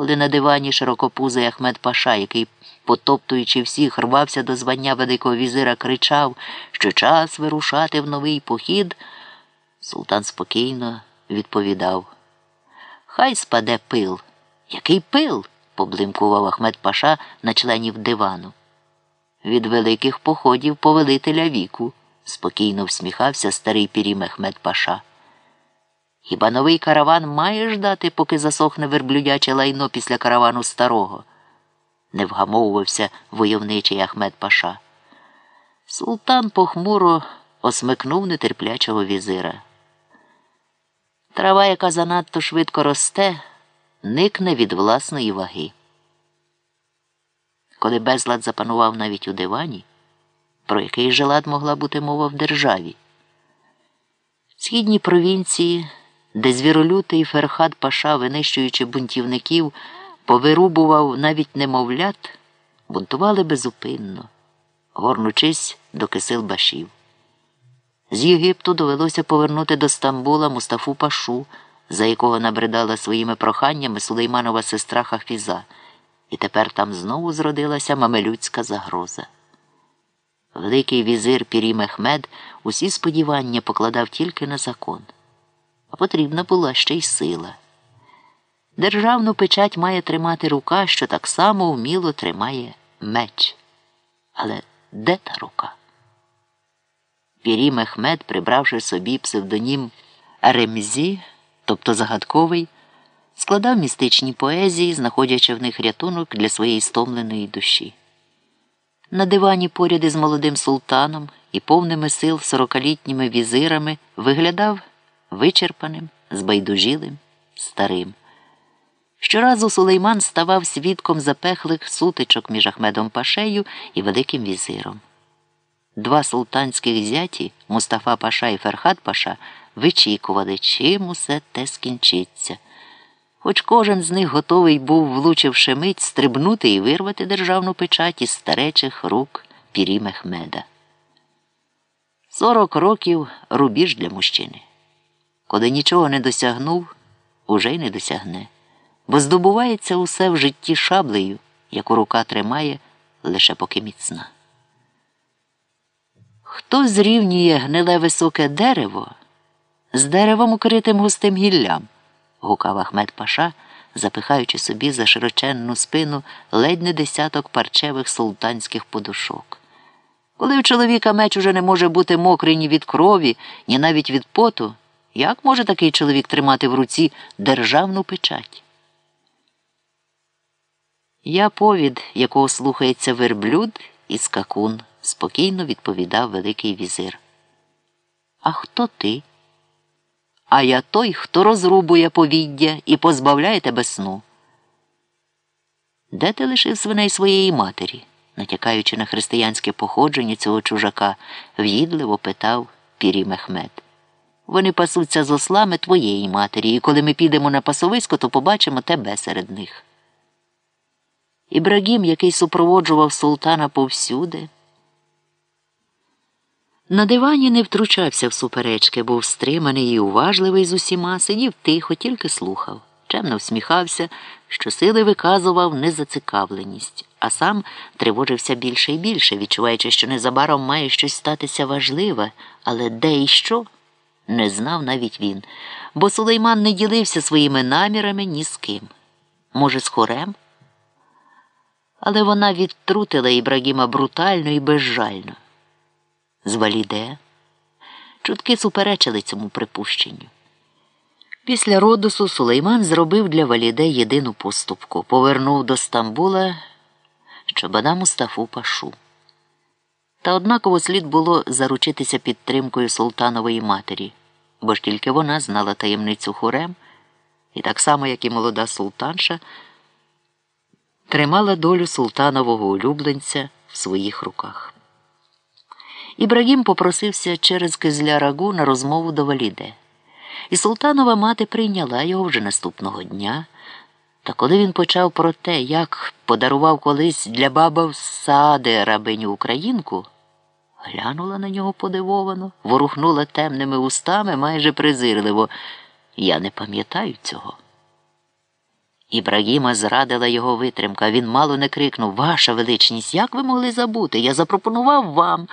коли на дивані широкопузий Ахмед Паша, який, потоптуючи всіх, рвався до звання Великого візира, кричав, що час вирушати в новий похід, султан спокійно відповідав. Хай спаде пил. Який пил? поблимкував Ахмед Паша на членів дивану. Від великих походів повелителя віку, спокійно всміхався старий пірім Ахмед Паша. Хіба новий караван має ждати, поки засохне верблюдяче лайно після каравану старого? не вгамовувався войовничий Ахмед Паша. Султан похмуро осмикнув нетерплячого візира. Трава, яка занадто швидко росте, никне від власної ваги. Коли безлад запанував навіть у дивані, про який же лад могла бути мова в державі. В східній провінції, де звіролютий Ферхат Паша, винищуючи бунтівників, повирубував навіть немовлят, бунтували безупинно, горнучись до кисил башів. З Єгипту довелося повернути до Стамбула Мустафу Пашу, за якого набридала своїми проханнями Сулейманова сестра Хафіза, і тепер там знову зродилася мамелюцька загроза. Великий візир Пірі Мехмед усі сподівання покладав тільки на закон, а потрібна була ще й сила. Державну печать має тримати рука, що так само вміло тримає меч. Але де та рука? Пірі Мехмед, прибравши собі псевдонім Ремзі, тобто загадковий, складав містичні поезії, знаходячи в них рятунок для своєї стомленої душі. На дивані поряд із молодим султаном і повними сил сорокалітніми візирами виглядав вичерпаним, збайдужілим, старим. Щоразу Сулейман ставав свідком запеклих сутичок між Ахмедом Пашею і Великим візиром. Два султанських зяті Мустафа Паша і Ферхат Паша вичікували, чим усе те скінчиться. Хоч кожен з них готовий був, влучивши мить, стрибнути і вирвати державну печать із старечих рук пірі Мехмеда. Сорок років рубіж для мужчини. Коли нічого не досягнув, уже й не досягне, бо здобувається усе в житті шаблею, яку рука тримає лише поки міцна. Хто зрівнює гниле високе дерево з деревом, укритим густим гіллям? гукав Ахмед Паша, запихаючи собі за широченну спину ледь не десяток парчевих султанських подушок. Коли у чоловіка меч уже не може бути мокрий ні від крові, ні навіть від поту, як може такий чоловік тримати в руці державну печать? Я повід, якого слухається верблюд і скакун, спокійно відповідав Великий візир. А хто ти? А я той, хто розрубує повіддя і позбавляє тебе сну. Де ти лишив свиней своєї матері? натякаючи на християнське походження цього чужака, в'їдливо питав Пірі Мехмед. Вони пасуться з ослами твоєї матері, і коли ми підемо на пасовисько, то побачимо тебе серед них. Ібрагім, який супроводжував султана повсюди, на дивані не втручався в суперечки, був стриманий і уважливий з усіма, сидів тихо, тільки слухав, чемно всміхався, що сили виказував незацікавленість, а сам тривожився більше і більше, відчуваючи, що незабаром має щось статися важливе, але де і що не знав навіть він, бо Сулейман не ділився своїми намірами ні з ким. Може, з хорем? Але вона відтрутила Ібрагіма брутально і безжально. З Валіде. Чутки суперечили цьому припущенню. Після Родосу Сулейман зробив для Валіде єдину поступку повернув до Стамбула Чобана Мустафу Пашу. Та однаково слід було заручитися підтримкою султанової матері, бо ж тільки вона знала таємницю хурем, і так само, як і молода султанша, тримала долю султанового улюбленця в своїх руках. Ібрагім попросився через кизля рагу на розмову до Валіде. І султанова мати прийняла його вже наступного дня. Та коли він почав про те, як подарував колись для баба сади рабиню українку, глянула на нього подивовано, ворухнула темними устами майже презирливо. Я не пам'ятаю цього. Ібрагіма зрадила його витримка. Він мало не крикнув Ваша величність, як ви могли забути? Я запропонував вам.